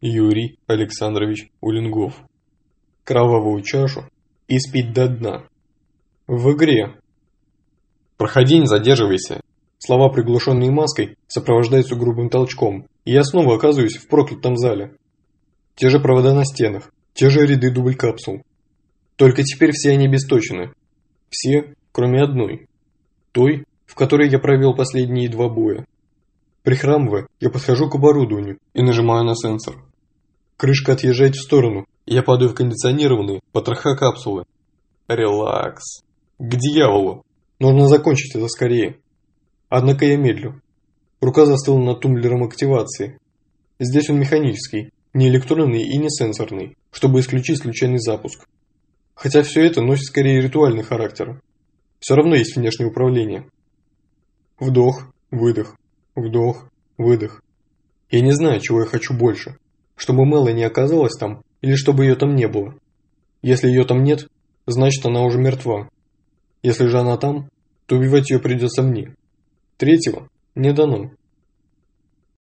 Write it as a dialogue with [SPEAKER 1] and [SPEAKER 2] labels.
[SPEAKER 1] Юрий Александрович Улингов. Кровавую чашу испить до дна. В игре. Проходи, не задерживайся. Слова, приглушенные маской, сопровождаются грубым толчком, и я снова оказываюсь в проклятом зале. Те же провода на стенах, те же ряды дубль капсул. Только теперь все они бесточены. Все, кроме одной. Той, в которой я провел последние два боя. Прихрамывая, я подхожу к оборудованию и нажимаю на сенсор. Крышка отъезжает в сторону, я падаю в кондиционированные потроха капсулы. Релакс. К дьяволу. Нужно закончить это скорее. Однако я медлю. Рука застыла над тумблером активации. Здесь он механический, не электронный и не сенсорный, чтобы исключить случайный запуск. Хотя все это носит скорее ритуальный характер. Все равно есть внешнее управление. Вдох, выдох, вдох, выдох. Я не знаю, чего я хочу больше. Чтобы Мэла не оказалась там, или чтобы ее там не было. Если ее там нет, значит она уже мертва. Если же она там, то убивать ее придется мне. Третьего не дано.